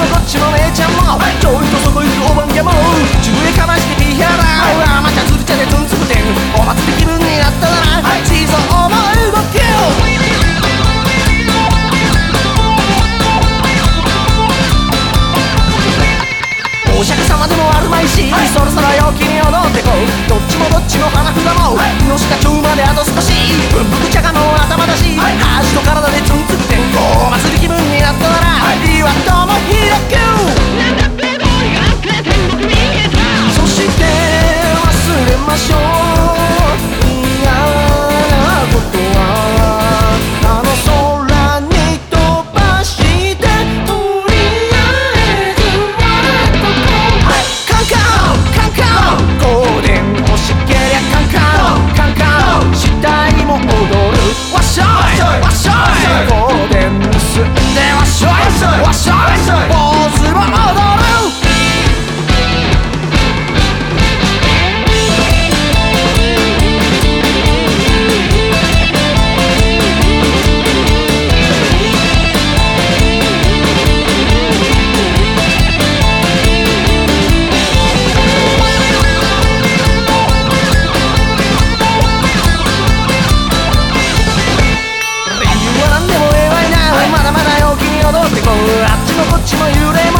のこっちも姉ちゃんもちょいとそこ行くおばんやも自でかましてピーヤラーまたつるちゃでつんつぶてんお祭り気分になったなら地蔵も動けよ。お釈迦様でもあるまいしそろそろ陽気に踊る街も揺れも